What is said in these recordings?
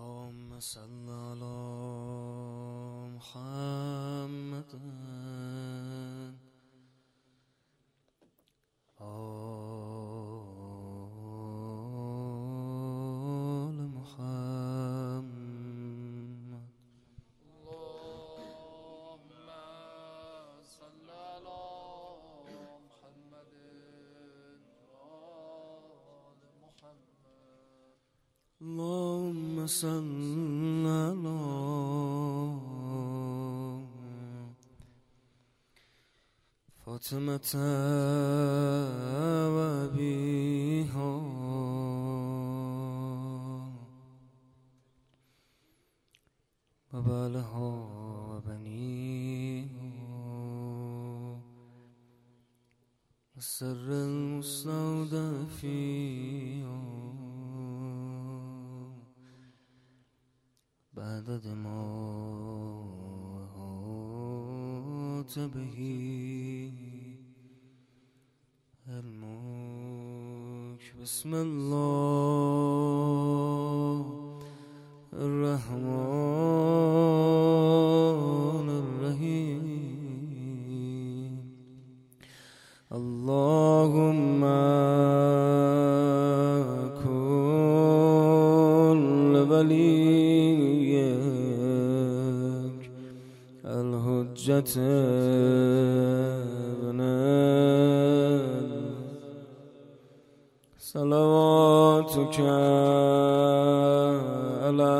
اللهم صل على محمد. آل محمد. اللهم صل على محمد وآل محمد. اللهم صل على فاطمة وأبيها. وبالها وبنيها. المستودع فيها. بعد دموعه تبهي الملك بسم الله الرحمن الرحيم. اللهم كل ولي الحجة ابن صلواتك عليه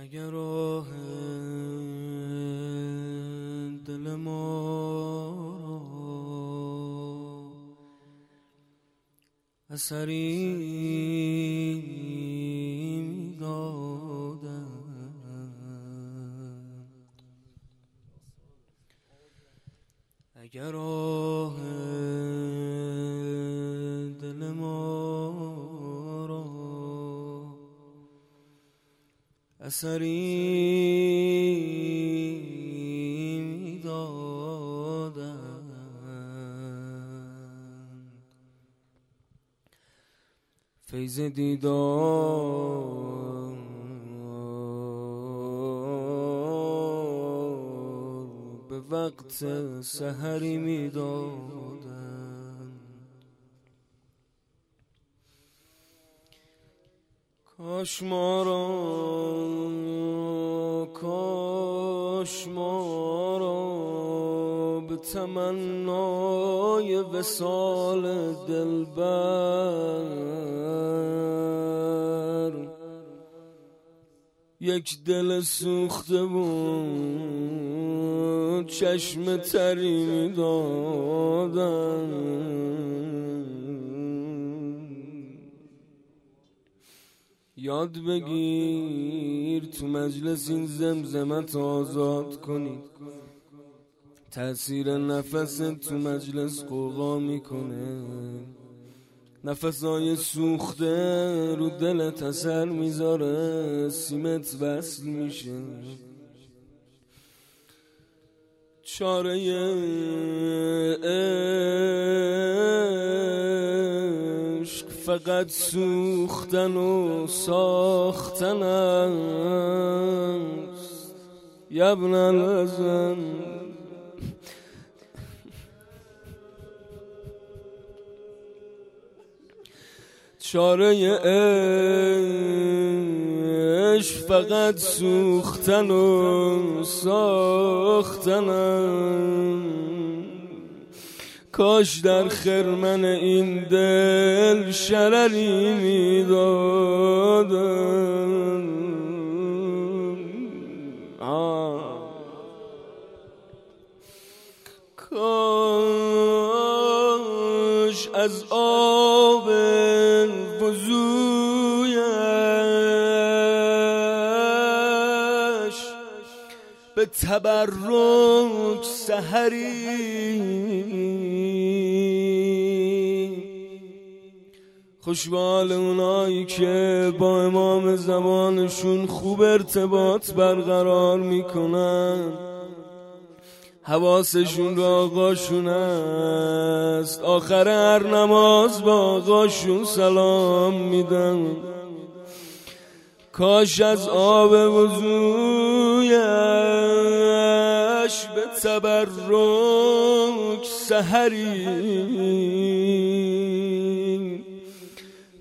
اگر راه دل ما را اثری اگر اثری می‌دادند فیض دیدار به وقت سحری می‌دادند کاش ما را تمنای وسال دلبر. یک دل سوخته بود چشم تری می‌دادن یاد بگیر تو مجلس این زمزمت آزاد کنی. تأثیر نفس تو مجلس قوقا می‌کنه. نفسای سوخته رو دلت اثر می‌ذاره سیمت وصل میشه. چاره عشق فقط سوختن و ساختن است. یبن الازن چاره عشق فقط سوختن و ساختنم. کاش در خرمن این دل شرری می‌دادم. کاش از آب به تبرک سهری خوشبال اونایی که با امام زمانشون خوب ارتباط برقرار می‌کنن. حواسشون رو آقاشون است. آخر هر نماز با آقاشون سلام میدن. کاش از آب وضویش به تبرک سهری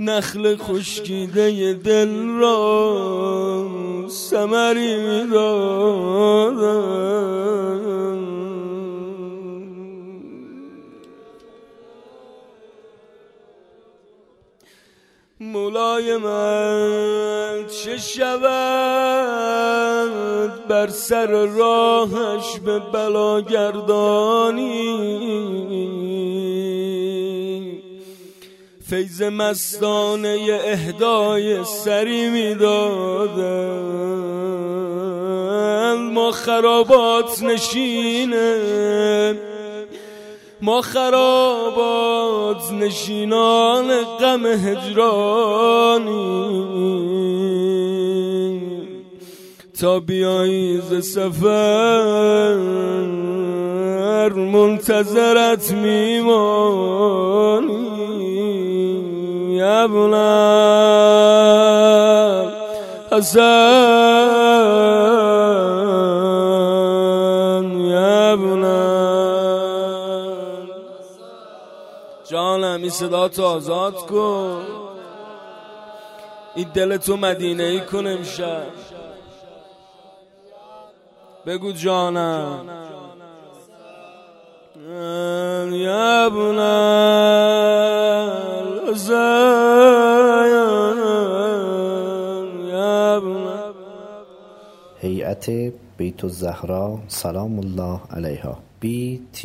نخل خشکیده دل را سمری می‌دادم مولای من چه شود بر سر راهش به بلا گردانی؟ فیض مستانه اهدای سری می‌دادن ما خرابات نشینه. ما خرابات نشینان غم هجرانی. تا بیایی ز سفر منتظرت میمانی. ابن حسن. صدا آزاد کن. این دل تو مدینه ای کن امشب. بگو جانم. یا ابن هیئت بیت الزهرا سلام الله علیها. Btzs.ir